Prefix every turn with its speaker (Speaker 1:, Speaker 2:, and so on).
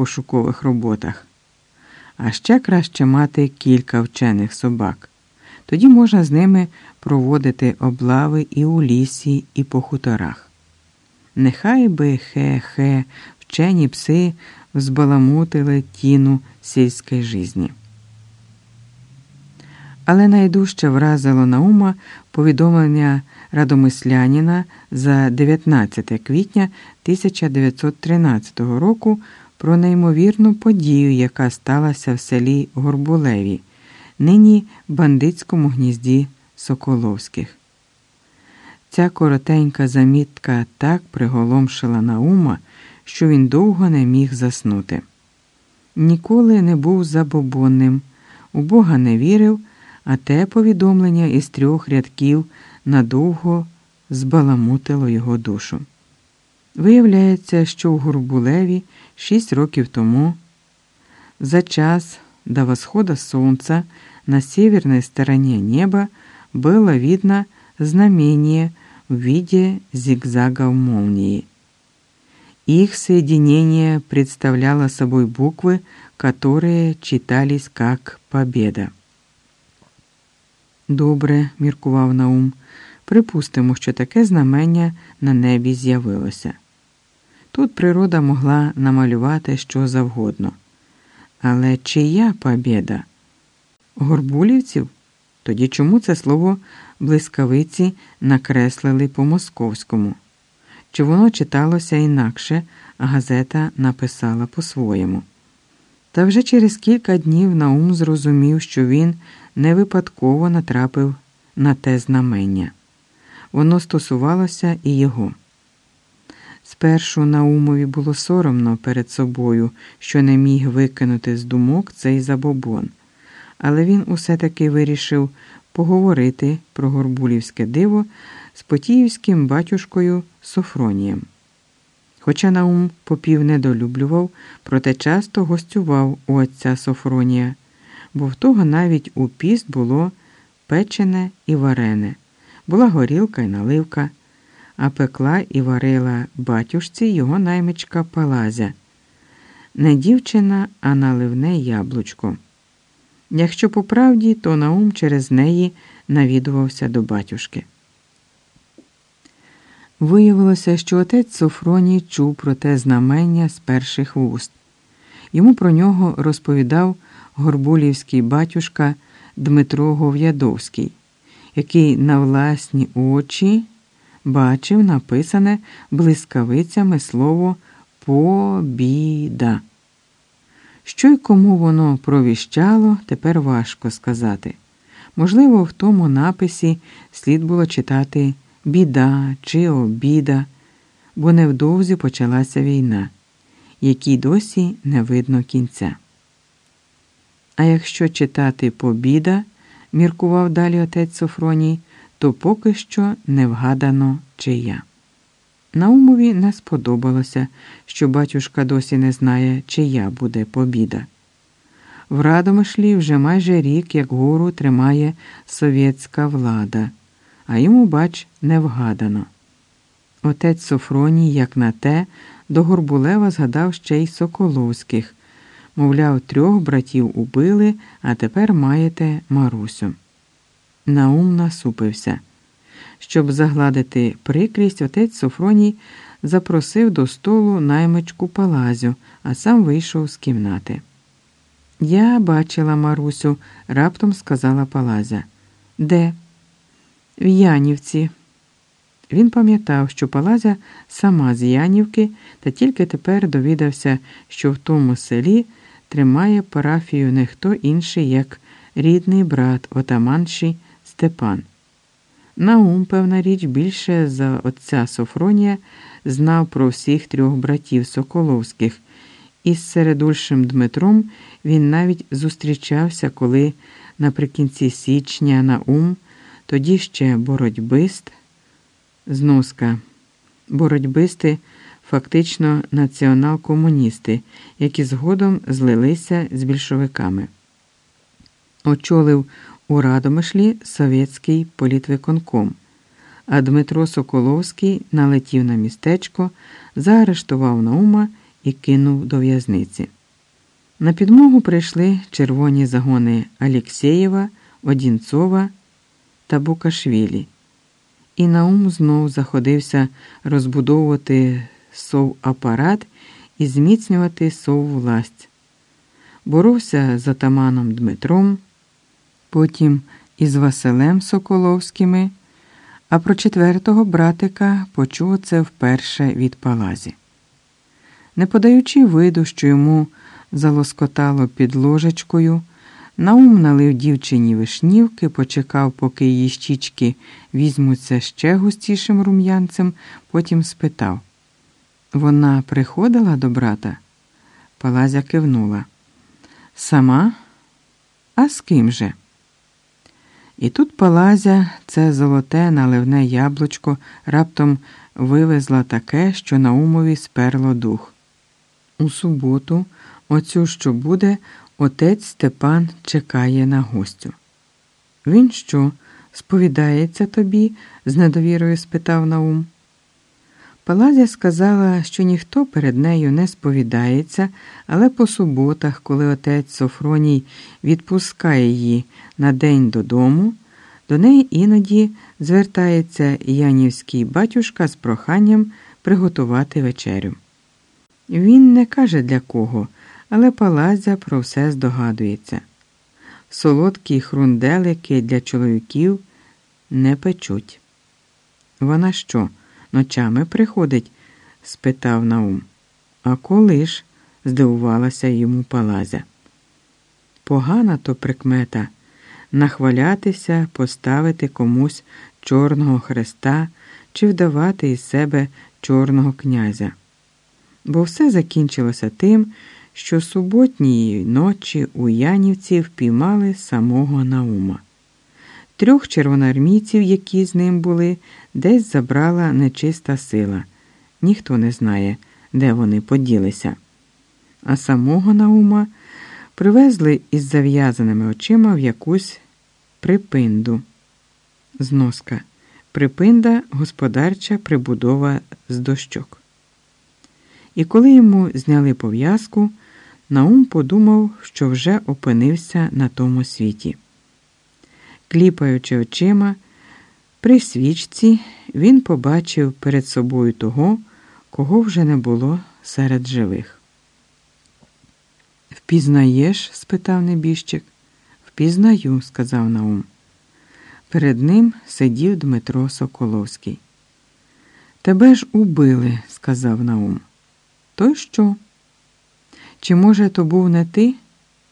Speaker 1: пошукових роботах. А ще краще мати кілька вчених собак. Тоді можна з ними проводити облави і у лісі, і по хуторах. Нехай би хе-хе, вчені пси взбаламутили тіну сільської житті. Але найдужче вразило Наума повідомлення радомисляніна за 19 квітня 1913 року про неймовірну подію, яка сталася в селі Горбулеві, нині бандитському гнізді Соколовських. Ця коротенька замітка так приголомшила Наума, що він довго не міг заснути. Ніколи не був забобонним, у Бога не вірив, а те повідомлення із трьох рядків надовго збаламутило його душу. Виявляється, що в Горбулеві шість років тому, за час до восхода солнца на северной стороне неба было видно знамение в виде зигзагов молнии. Их соединение представляло собой буквы, которые читались как «Победа». Добре, міркував Наум, припустимо, що таке знамення на небі з'явилося. Тут природа могла намалювати що завгодно. Але чия побєда? Горбулівців? Тоді чому це слово блискавиці накреслили по московському? Чи воно читалося інакше, а газета написала по-своєму? Та вже через кілька днів Наум зрозумів, що він не випадково натрапив на те знамення. Воно стосувалося і його. Спершу Наумові було соромно перед собою, що не міг викинути з думок цей забобон, але він усе таки вирішив поговорити про Горбулівське диво з Потіївським батюшкою Софронієм. Хоча Наум попів недолюблював, проте часто гостював у отця Софронія, бо в того навіть у піст було печене і варене, була горілка і наливка а пекла і варила батюшці його наймичка Палазя. Не дівчина, а наливне яблучко. Якщо по правді, то Наум через неї навідувався до батюшки. Виявилося, що отець Софроній чув про те знамення з перших вуст. Йому про нього розповідав горбулівський батюшка Дмитро Гов'ядовський, який на власні очі бачив написане блискавицями слово побіда. Що й кому воно провіщало, тепер важко сказати. Можливо, в тому написі слід було читати біда чи обіда, бо невдовзі почалася війна, якій досі не видно кінця. А якщо читати побіда, міркував далі отець Софроній, то поки що не вгадано чия. Наумові не сподобалося, що батюшка досі не знає, чия буде побіда. В Радомишлі вже майже рік, як гору тримає совєтська влада, а йому, бач, не вгадано. Отець Софроній, як на те, до Горбулева згадав ще й Соколовських. Мовляв, трьох братів убили, а тепер маєте Марусю. Наум насупився. Щоб загладити прикрість, отець Софроній запросив до столу наймичку Палазю, а сам вийшов з кімнати. Я бачила Марусю, раптом сказала Палазя. Де? В Янівці. Він пам'ятав, що Палазя сама з Янівки, та тільки тепер довідався, що в тому селі тримає парафію не хто інший, як рідний брат отаманші Степан. Наум, певна річ, більше за отця Софронія знав про всіх трьох братів Соколовських, і з середульшим Дмитром він навіть зустрічався, коли наприкінці січня Наум, тоді ще боротьбист, зноска, боротьбисти, фактично націонал-комуністи, які згодом злилися з більшовиками. Очолив у Радомишлі совєтський політвиконком, а Дмитро Соколовський налетів на містечко, заарештував Наума і кинув до в'язниці. На підмогу прийшли червоні загони Алєксєєва, Одінцова та Букашвілі, і Наум знов заходився розбудовувати совапарат і зміцнювати соввласть. Боровся з атаманом Дмитром, потім із Василем Соколовськими, а про четвертого братика почув це вперше від Палазі. Не подаючи виду, що йому залоскотало під ложечкою, Наум налив дівчині вишнівки, почекав, поки її щічки візьмуться ще густішим рум'янцем, потім спитав. Вона приходила до брата? Палазя кивнула. Сама? А з ким же? І тут Палазя, це золоте наливне яблучко, раптом вивезла таке, що Наумові сперло дух. У суботу, оцю що буде, отець Степан чекає на гостю. Він що, сповідається тобі? з недовірою спитав Наум. Палазя сказала, що ніхто перед нею не сповідається, але по суботах, коли отець Софроній відпускає її на день додому, до неї іноді звертається Янівський батюшка з проханням приготувати вечерю. Він не каже для кого, але Палазя про все здогадується. Солодкі хрунделики для чоловіків не печуть. Вона що? Ночами приходить? спитав Наум. А коли ж? здивувалася йому Палазя. Погана то прикмета нахвалятися, поставити комусь чорного хреста чи вдавати із себе чорного князя. Бо все закінчилося тим, що суботньої ночі у Янівці впіймали самого Наума. Трьох червоноармійців, які з ним були, десь забрала нечиста сила. Ніхто не знає, де вони поділися. А самого Наума привезли із зав'язаними очима в якусь припинду. Зноска. Припинда господарча прибудова з дощок. І коли йому зняли пов'язку, Наум подумав, що вже опинився на тому світі. Кліпаючи очима, при свічці він побачив перед собою того, кого вже не було серед живих. Впізнаєш? спитав небіжчик. Впізнаю, сказав Наум. Перед ним сидів Дмитро Соколовський. Тебе ж убили, сказав Наум. То що? Чи, може, то був не ти?